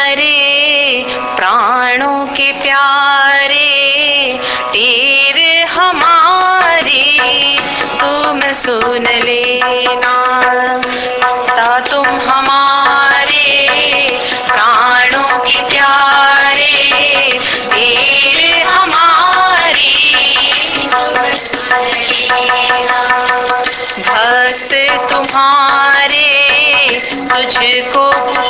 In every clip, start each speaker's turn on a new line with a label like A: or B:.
A: हमारे प्राणों के प्यारे, तेरे हमारे, तुम सुन लेना ता तुम हमारे, प्राणों के प्यारे, तेरे हमारे भक्त तुम्हारे, तुझको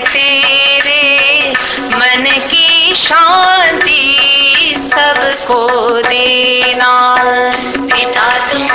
A: तेरे मन की शांति सबको देना। पिता तुम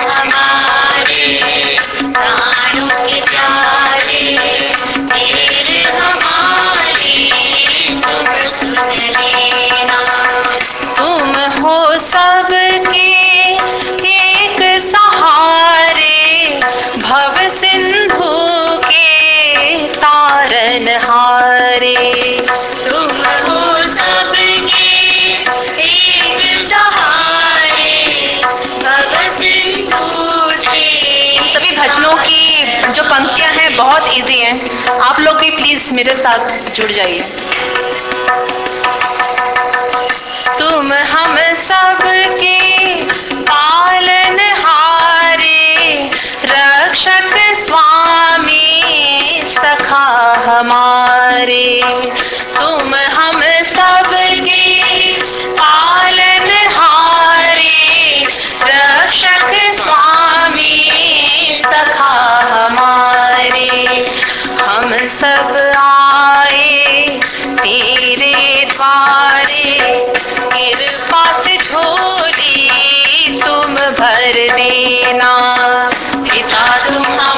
B: पंक्तियाँ हैं, बहुत इजी हैं। आप लोग भी प्लीज़ मेरे साथ जुड़ जाइए।
A: तुम हम सब के भर देना। पिता तुम्हारा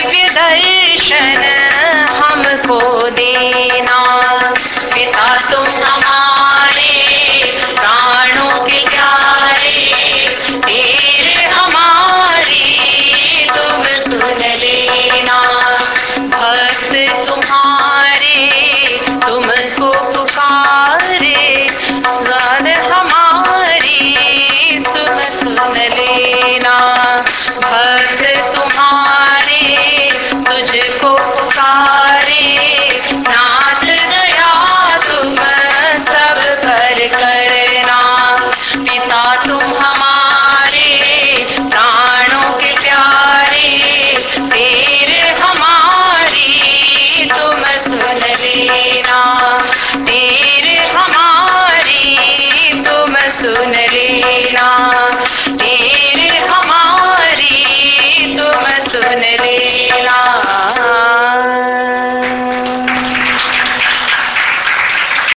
A: दिव्य दर्शन हमको देना।